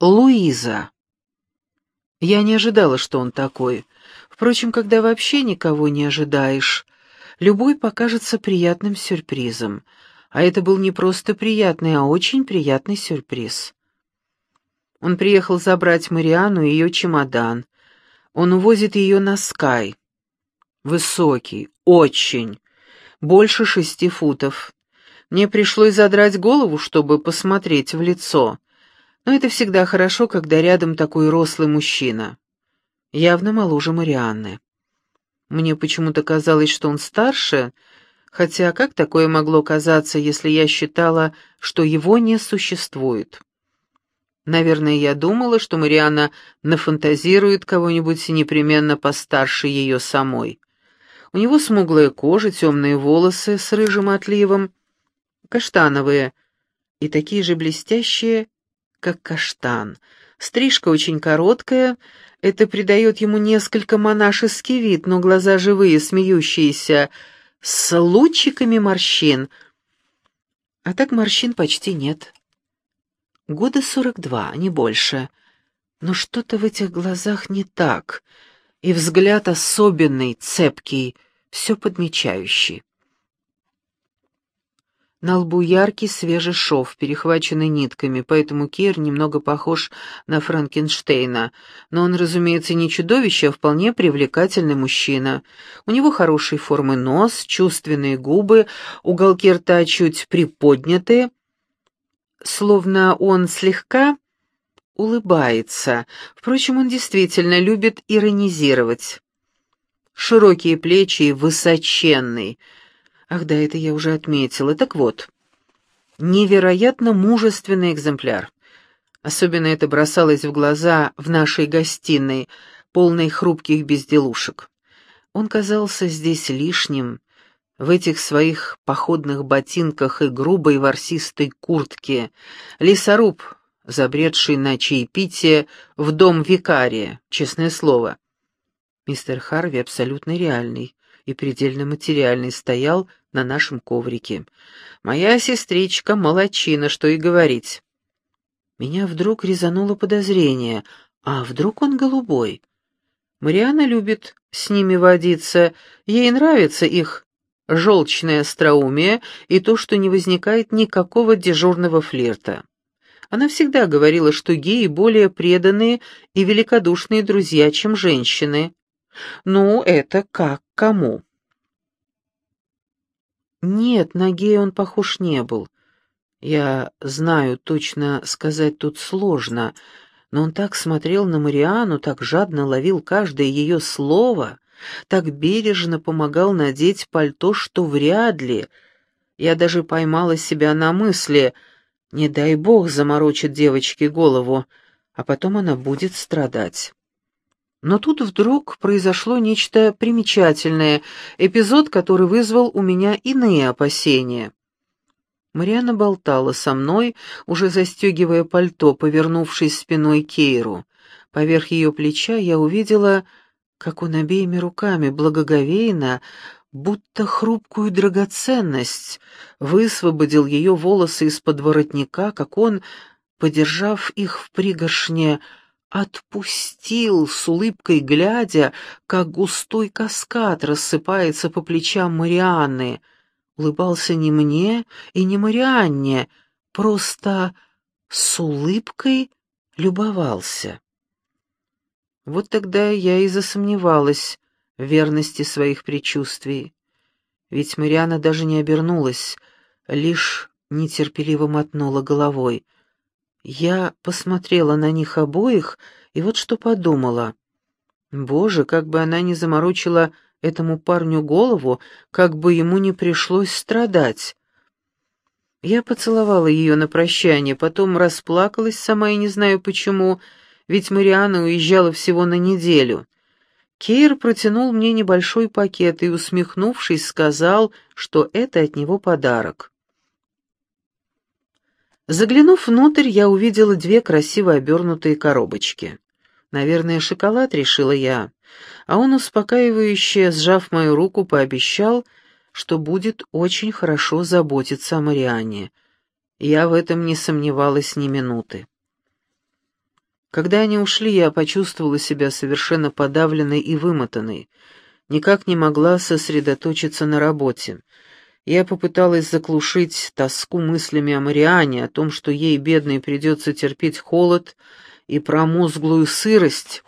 Луиза. Я не ожидала, что он такой. Впрочем, когда вообще никого не ожидаешь, любой покажется приятным сюрпризом. А это был не просто приятный, а очень приятный сюрприз. Он приехал забрать Мариану и ее чемодан. Он увозит ее на Скай. Высокий, очень, больше шести футов. Мне пришлось задрать голову, чтобы посмотреть в лицо. Но это всегда хорошо, когда рядом такой рослый мужчина. Явно моложе Марианны. Мне почему-то казалось, что он старше, хотя как такое могло казаться, если я считала, что его не существует? Наверное, я думала, что Марианна нафантазирует кого-нибудь непременно постарше ее самой. У него смуглая кожа, темные волосы с рыжим отливом, каштановые и такие же блестящие, как каштан. Стрижка очень короткая, это придает ему несколько монашеский вид, но глаза живые, смеющиеся, с лучиками морщин. А так морщин почти нет. Года сорок два, не больше. Но что-то в этих глазах не так, и взгляд особенный, цепкий, все подмечающий. На лбу яркий свежий шов, перехваченный нитками, поэтому Кир немного похож на Франкенштейна. Но он, разумеется, не чудовище, а вполне привлекательный мужчина. У него хорошей формы нос, чувственные губы, уголки рта чуть приподнятые, словно он слегка улыбается. Впрочем, он действительно любит иронизировать. Широкие плечи и высоченный — Ах да, это я уже отметила. Так вот, невероятно мужественный экземпляр. Особенно это бросалось в глаза в нашей гостиной, полной хрупких безделушек. Он казался здесь лишним, в этих своих походных ботинках и грубой ворсистой куртке. Лесоруб, забредший на чаепитие в дом викария, честное слово. Мистер Харви абсолютно реальный и предельно материальный стоял на нашем коврике. Моя сестричка молочина, что и говорить. Меня вдруг резануло подозрение, а вдруг он голубой? Мариана любит с ними водиться, ей нравится их желчное остроумие и то, что не возникает никакого дежурного флирта. Она всегда говорила, что геи более преданные и великодушные друзья, чем женщины. Ну, это как кому. Нет, на гея он похож не был. Я знаю, точно сказать тут сложно, но он так смотрел на Мариану, так жадно ловил каждое ее слово, так бережно помогал надеть пальто, что вряд ли. Я даже поймала себя на мысли, не дай бог заморочит девочке голову, а потом она будет страдать. Но тут вдруг произошло нечто примечательное, эпизод, который вызвал у меня иные опасения. Мариана болтала со мной, уже застегивая пальто, повернувшись спиной Кейру. Поверх ее плеча я увидела, как он обеими руками благоговейно, будто хрупкую драгоценность, высвободил ее волосы из-под воротника, как он, подержав их в пригоршне, отпустил, с улыбкой глядя, как густой каскад рассыпается по плечам Марианны. Улыбался не мне и не Марианне, просто с улыбкой любовался. Вот тогда я и засомневалась в верности своих предчувствий. Ведь Марианна даже не обернулась, лишь нетерпеливо мотнула головой — я посмотрела на них обоих и вот что подумала. Боже, как бы она ни заморочила этому парню голову, как бы ему не пришлось страдать. Я поцеловала ее на прощание, потом расплакалась, сама и не знаю почему, ведь Мариана уезжала всего на неделю. Кейр протянул мне небольшой пакет и, усмехнувшись, сказал, что это от него подарок. Заглянув внутрь, я увидела две красиво обернутые коробочки. Наверное, шоколад, решила я. А он, успокаивающе, сжав мою руку, пообещал, что будет очень хорошо заботиться о Мариане. Я в этом не сомневалась ни минуты. Когда они ушли, я почувствовала себя совершенно подавленной и вымотанной. Никак не могла сосредоточиться на работе. Я попыталась заглушить тоску мыслями о Мариане, о том, что ей, бедной, придется терпеть холод и промозглую сырость,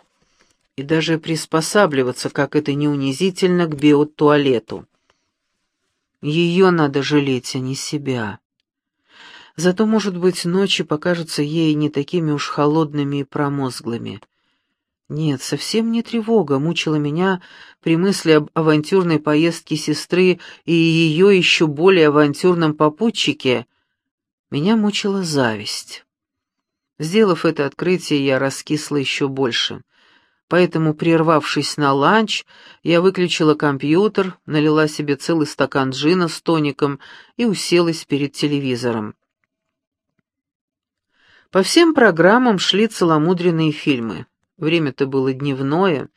и даже приспосабливаться, как это не унизительно, к биотуалету. Ее надо жалеть, а не себя. Зато, может быть, ночи покажутся ей не такими уж холодными и промозглыми. Нет, совсем не тревога мучила меня при мысли об авантюрной поездке сестры и ее еще более авантюрном попутчике. Меня мучила зависть. Сделав это открытие, я раскисла еще больше. Поэтому, прервавшись на ланч, я выключила компьютер, налила себе целый стакан джина с тоником и уселась перед телевизором. По всем программам шли целомудренные фильмы. Время-то было дневное,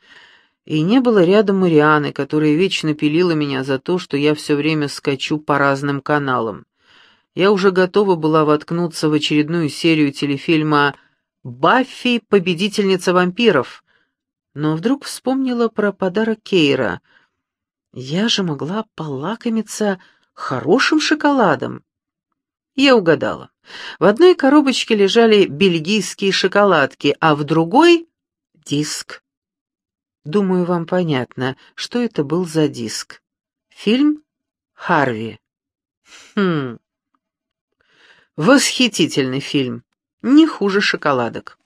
и не было рядом Марианы, которая вечно пилила меня за то, что я все время скачу по разным каналам. Я уже готова была воткнуться в очередную серию телефильма «Баффи. Победительница вампиров», но вдруг вспомнила про подарок Кейра. Я же могла полакомиться хорошим шоколадом. Я угадала. В одной коробочке лежали бельгийские шоколадки, а в другой — диск. Думаю, вам понятно, что это был за диск. Фильм «Харви». Хм... Восхитительный фильм, не хуже шоколадок.